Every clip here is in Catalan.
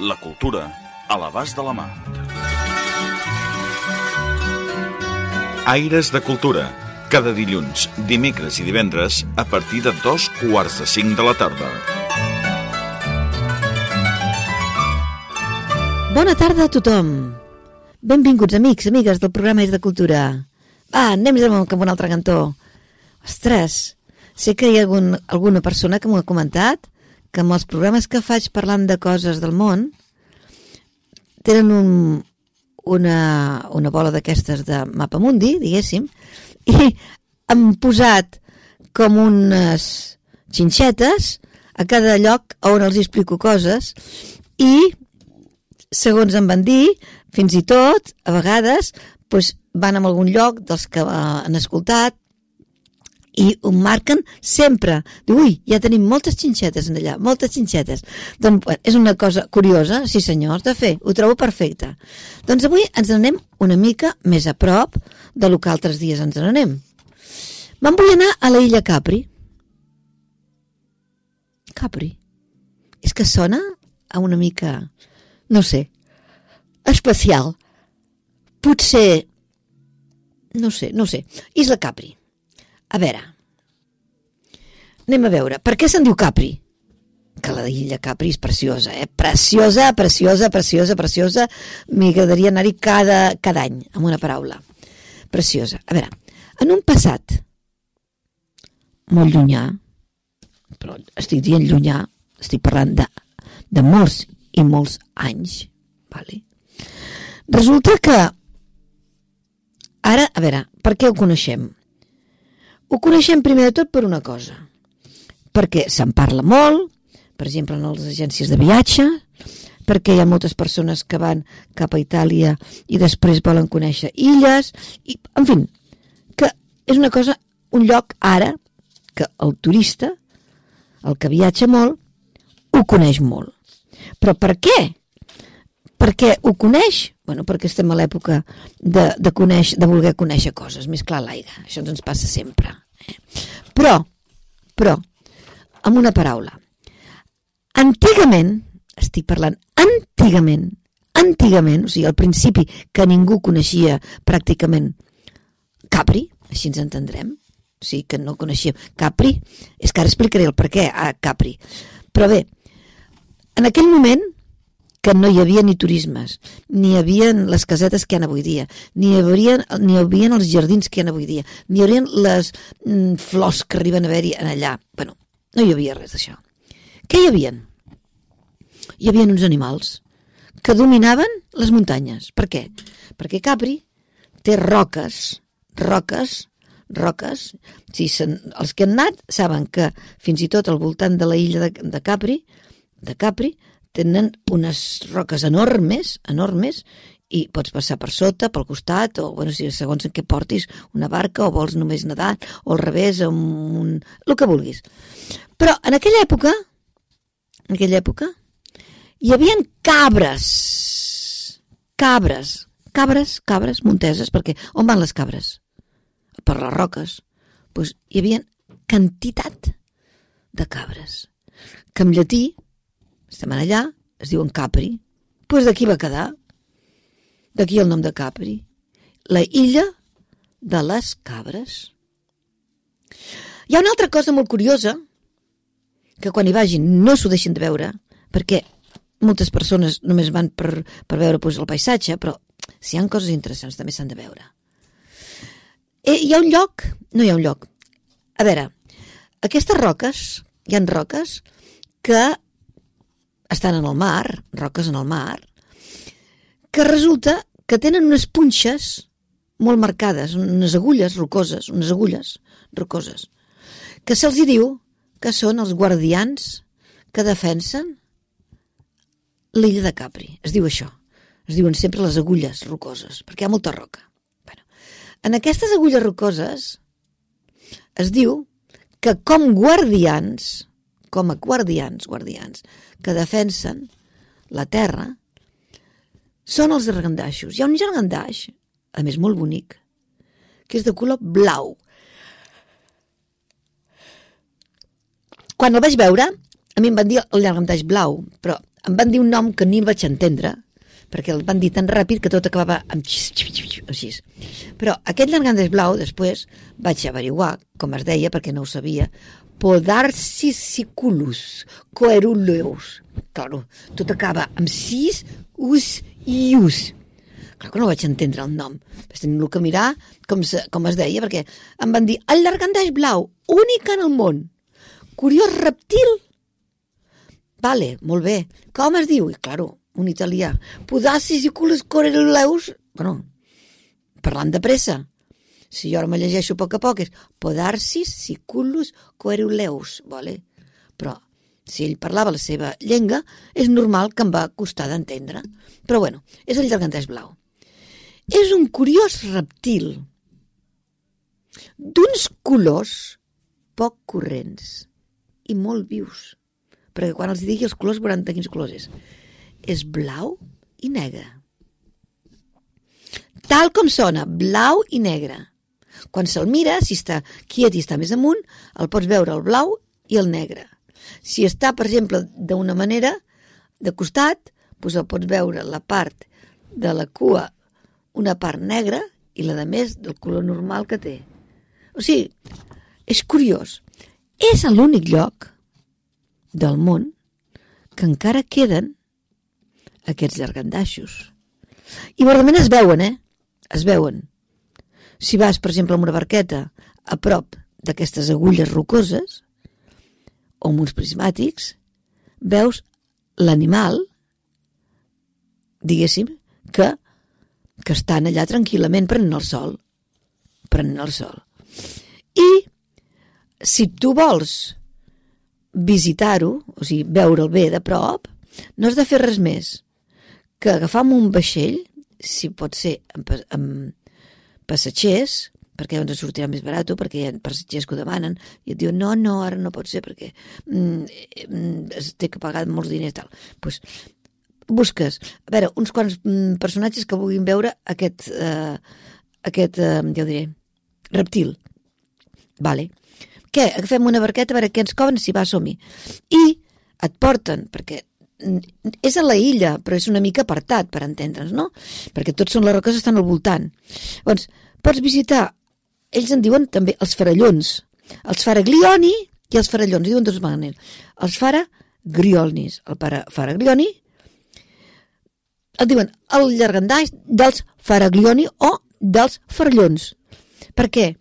La cultura a l'abast de la mà. Aires de Cultura. Cada dilluns, dimecres i divendres a partir de dos quarts de cinc de la tarda. Bona tarda a tothom. Benvinguts, amics, amigues del programa És de Cultura. Va, anem cap a un altre cantó. Ostres, sé que hi ha algun, alguna persona que m'ho ha comentat que amb els programes que faig parlant de coses del món tenen un, una, una bola d'aquestes de mapa mundi, diguéssim, i han posat com unes xinxetes a cada lloc on els explico coses i segons em van dir, fins i tot, a vegades, doncs, van a algun lloc dels que han escoltat i ho marquen sempre. Diu, ui, ja tenim moltes xinxetes en allà, moltes xinxetes. Doncs és una cosa curiosa, sí senyors, de fer, ho trobo perfecte. Doncs avui ens anem una mica més a prop de lo que altres dies ens n'anem. Me'n vull anar a la illa Capri. Capri. És que sona a una mica, no sé, especial. Potser, no sé, no sé, Isla Capri. A veure, anem a veure, per què se'n diu Capri? Que la illa Capri és preciosa, eh? Preciosa, preciosa, preciosa, preciosa. M'agradaria anar-hi cada, cada any, amb una paraula. Preciosa. A veure, en un passat molt llunyà, però estic dient llunyà, estic parlant de, de molts i molts anys, vale? resulta que ara, a veure, per què ho coneixem? Ho coneixem primer de tot per una cosa, perquè se'n parla molt, per exemple, en les agències de viatge, perquè hi ha moltes persones que van cap a Itàlia i després volen conèixer illes, i, en fi, que és una cosa, un lloc ara que el turista, el que viatja molt, ho coneix molt. Però per què? Perquè ho coneix? Bueno, perquè estem a l'època de, de, de voler conèixer coses, més clar l'aire. Això ens passa sempre. Eh? Però, però, amb una paraula. Antigament, estic parlant antigament, antigament, o sigui, al principi que ningú coneixia pràcticament Capri, així ens entendrem, o sigui, que no coneixia Capri, és que ara explicaré el per què a Capri. Però bé, en aquell moment que no hi havia ni turismes, ni hi havia les casetes que hi ha avui dia, ni hi havia, ni hi havia els jardins que hi ha avui dia, ni hi havia les mm, flors que arriben a haver-hi allà. bueno, no hi havia res d'això. Què hi havia? Hi havia uns animals que dominaven les muntanyes. Per què? Perquè Capri té roques, roques, roques. Si els que han anat saben que fins i tot al voltant de la illa de, de Capri, de Capri, tenen unes roques enormes, enormes, i pots passar per sota, pel costat, o bueno, si segons en què portis, una barca, o vols només nedar, o al revés, amb un... el que vulguis. Però en aquella època, en aquella època, hi havia cabres, cabres, cabres, cabres monteses, perquè on van les cabres? Per les roques. Doncs pues hi havia quantitat de cabres, que en llatí estem allà, es diuen Capri. Doncs pues d'aquí va quedar. D'aquí el nom de Capri. La illa de les cabres. Hi ha una altra cosa molt curiosa, que quan hi vagin no s'ho deixin de veure, perquè moltes persones només van per, per veure pues, el paisatge, però si hi ha coses interessants també s'han de veure. Eh, hi ha un lloc? No hi ha un lloc. A veure, aquestes roques, hi han roques que estan en el mar, roques en el mar, que resulta que tenen unes punxes molt marcades, unes agulles rocoses, unes agulles rocoses, que se'ls diu que són els guardians que defensen l'illa de Capri. Es diu això. Es diuen sempre les agulles rocoses, perquè hi ha molta roca. Bueno, en aquestes agulles rocoses es diu que com guardians, com a guardians, guardians, que defensen la terra, són els argandaixos. Hi ha un llargandaix, a més molt bonic, que és de color blau. Quan el vaig veure, a mi em van dir el llargandaix blau, però em van dir un nom que ni vaig entendre, perquè el van dir tan ràpid que tot acabava amb així. Però aquest llargandaix blau, després, vaig averiguar com es deia, perquè no ho sabia, Podarciculus coeruleus. Claro, tot acaba amb sis, us i us. Clar que no vaig entendre el nom. Vaig tenir que mirar com, se, com es deia, perquè em van dir el llargandaix blau, únic en el món. Curiós reptil. Vale, molt bé. Com es diu? I, claro, un italià. Podaciculus coeruleus. Bueno, parlant de pressa si jo ara me llegeixo a poc a poc, és podarcis siculus coeruleus, vale? però si ell parlava la seva llengua, és normal que em va costar d'entendre. Però bueno, és el llargantès blau. És un curiós reptil d'uns colors poc corrents i molt vius. Perquè quan els digui els colors veuran de quins colors és. És blau i negre. Tal com sona, blau i negre. Quan se'l mira, si està quiet i està més amunt, el pots veure el blau i el negre. Si està, per exemple, d'una manera, de costat, doncs el pots veure la part de la cua, una part negra i la de més del color normal que té. O sigui, és curiós. És l'únic lloc del món que encara queden aquests llargandaixos. I verdament es veuen, eh? Es veuen. Si vas, per exemple, amb una barqueta a prop d'aquestes agulles rocoses o amb uns prismàtics, veus l'animal, diguéssim, que, que estan allà tranquil·lament prenent el sol. Prenent el sol. I si tu vols visitar-ho, o sigui, veure'l bé de prop, no has de fer res més que agafar un vaixell, si pot ser amb, amb, passatgers, perquè ens sortirà més barat, perquè hi ha passatgers que ho demanen, i et diuen, no, no, ara no pot ser, perquè mm, mm, es té que pagar molts diners, tal. pues, busques, a veure, uns quants mm, personatges que vulguin veure aquest, eh, aquest eh, ja ho diré, reptil. Vale. Què? Agafem una barqueta a veure què ens coben si va som -hi. I et porten, perquè és a la illa, però és una mica apartat, per entendre'ns, no? Perquè tots són les roques estan al voltant. Doncs pots visitar, ells en diuen també els farallons, els faraglioni i els farallons, diuen dos maneres. Els faraglionis, el faraglioni, el diuen el llargandaix dels faraglioni o dels farallons. Per què?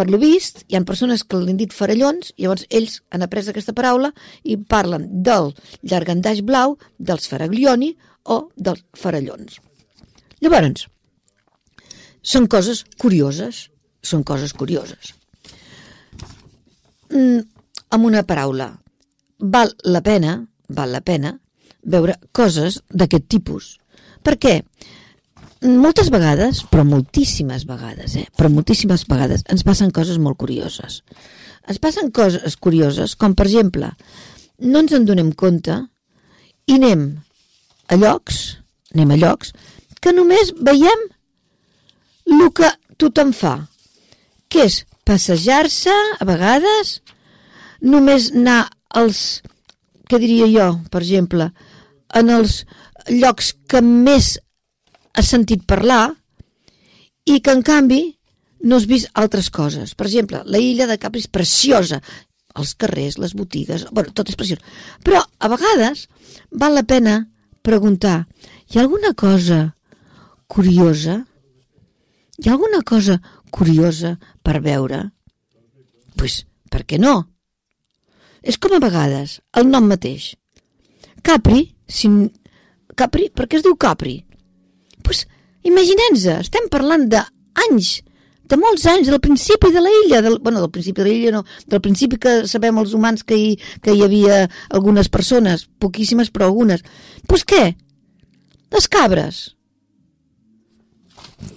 Per lo vist, hi ha persones que l'han dit farallons, llavors ells han après aquesta paraula i parlen del llargandaix blau, dels faraglioni o dels farallons. Llavors, són coses curioses, són coses curioses. Mm, amb una paraula, val la pena, val la pena veure coses d'aquest tipus. Per què? Moltes vegades, però moltíssimes vegades, eh? però moltíssimes vegades ens passen coses molt curioses. Ens passen coses curioses, com per exemple, no ens en donem compte i anem a llocs, anem a llocs, que només veiem el que tothom fa, que és passejar-se a vegades, només anar als, què diria jo, per exemple, en els llocs que més has sentit parlar i que en canvi no has vist altres coses. Per exemple, la illa de Capri és preciosa, els carrers, les botigues, bueno, tot és preciós. Però a vegades val la pena preguntar, hi ha alguna cosa curiosa? Hi ha alguna cosa curiosa per veure? Doncs, pues, per què no? És com a vegades, el nom mateix. Capri, si... Capri, per què es diu Capri? Pues, imaginem-nos, estem parlant d'anys de molts anys, del principi de la illa, del, bueno, del principi de la illa no, del principi que sabem els humans que hi, que hi havia algunes persones, poquíssimes però algunes. Doncs pues què? Les cabres.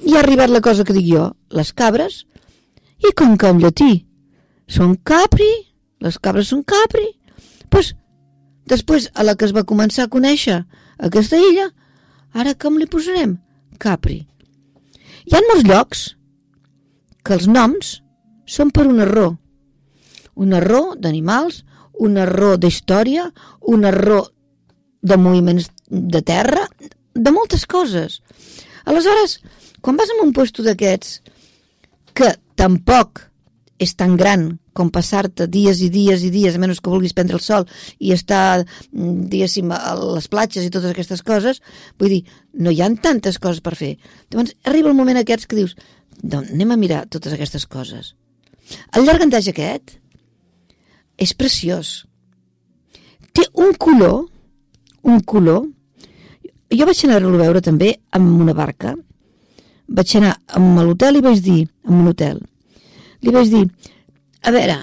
I ha arribat la cosa que dic jo, les cabres, i com que en llatí són capri, les cabres són capri, doncs pues, després a la que es va començar a conèixer aquesta illa, ara com li posarem? Capri. Hi ha molts llocs que els noms són per un error. Un error d'animals, un error d'història, un error de moviments de terra, de moltes coses. Aleshores, quan vas a un puesto d'aquests, que tampoc és tan gran com passar-te dies i dies i dies, a menys que vulguis prendre el sol i estar, mm, diguéssim, a les platges i totes aquestes coses, vull dir, no hi han tantes coses per fer. Llavors, arriba el moment aquests que dius, doncs anem a mirar totes aquestes coses. El llargandaix aquest és preciós. Té un color, un color... Jo vaig anar a veure també amb una barca. Vaig anar amb l'hotel i vaig dir, amb un hotel, li vaig dir, a veure,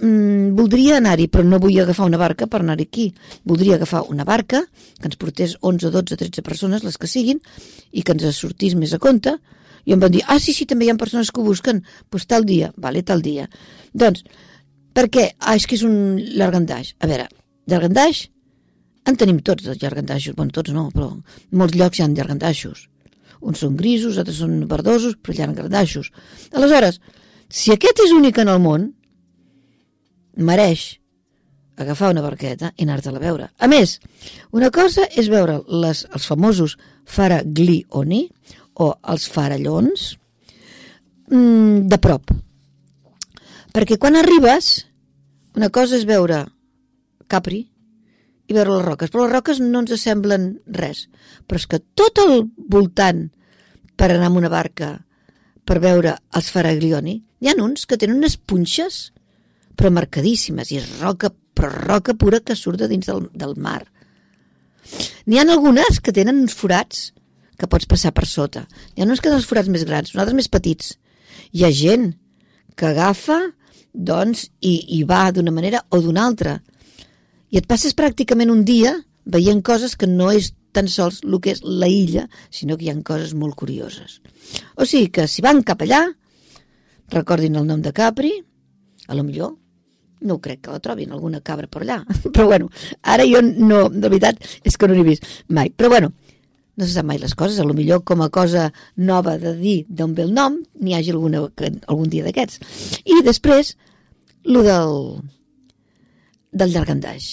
mm, voldria anar-hi, però no vull agafar una barca per anar aquí. Voldria agafar una barca que ens portés 11, 12, 13 persones, les que siguin, i que ens sortís més a compte. I em van dir, ah, sí, sí, també hi ha persones que ho busquen. Doncs pues tal dia, vale, tal dia. Doncs, per què? Ah, és que és un llargandaix. A veure, llargandaix, en tenim tots els llargandaixos. Bueno, tots no, però molts llocs hi ha llargandaixos. Uns són grisos, altres són verdosos, però llargandaixos. Aleshores, si aquest és únic en el món, mereix agafar una barqueta i anar-te-la a veure. A més, una cosa és veure les, els famosos faraglioni o els farallons mmm, de prop. Perquè quan arribes, una cosa és veure Capri i veure les roques, però les roques no ens semblen res. Però és que tot el voltant per anar amb una barca per veure els Faraglioni, hi ha uns que tenen unes punxes però marcadíssimes, i és roca, però roca pura que surt de dins del, del mar. N'hi ha algunes que tenen uns forats que pots passar per sota. Hi ha uns que tenen els forats més grans, uns altres més petits. Hi ha gent que agafa, doncs, i, i va d'una manera o d'una altra. I et passes pràcticament un dia veient coses que no és tan sols el que és la illa, sinó que hi ha coses molt curioses. O sigui que si van cap allà, recordin el nom de Capri, a lo millor no crec que la trobin, alguna cabra per allà. Però bueno, ara jo no, de veritat, és que no n'he vist mai. Però bueno, no se sap mai les coses, a lo millor com a cosa nova de dir d'on ve el nom, n'hi hagi alguna, algun dia d'aquests. I després, lo del, del llargandaix.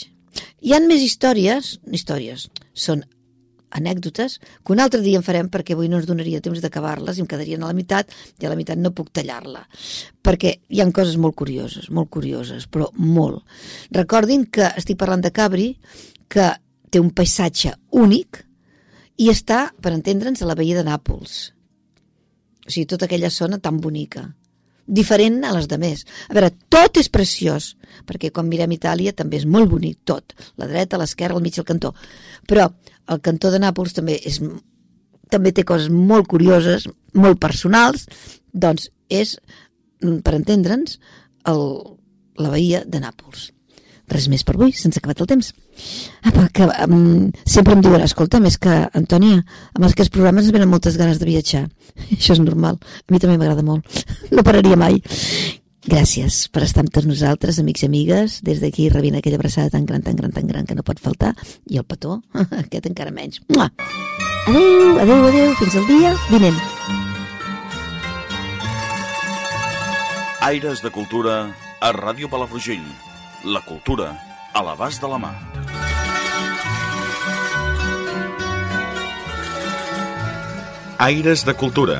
Hi han més històries, històries, són anècdotes que un altre dia en farem perquè avui no ens donaria temps d'acabar-les i em quedarien a la meitat i a la meitat no puc tallar-la perquè hi han coses molt curioses, molt curioses, però molt. Recordin que estic parlant de Cabri que té un paisatge únic i està, per entendre'ns, a la veïa de Nàpols. O sigui, tota aquella zona tan bonica diferent a les de més. A veure, tot és preciós, perquè quan mirem Itàlia també és molt bonic, tot. La dreta, l'esquerra, al mig del cantó. Però el cantó de Nàpols també és també té coses molt curioses, molt personals, doncs és, per entendre'ns, la veïa de Nàpols res més per avui, sense acabat el temps. Apa, que, um, sempre em diuen, escolta, més que, Antònia, amb aquests programes ens venen moltes ganes de viatjar. Això és normal. A mi també m'agrada molt. No pararia mai. Gràcies per estar amb tots nosaltres, amics i amigues. Des d'aquí rebint aquella abraçada tan gran, tan gran, tan gran que no pot faltar. I el petó, aquest encara menys. Mua! Adéu, adéu, adéu, fins al dia vinent. Aires de Cultura a Ràdio Palafrugell la cultura a l'abast de la mà. Aires de Cultura,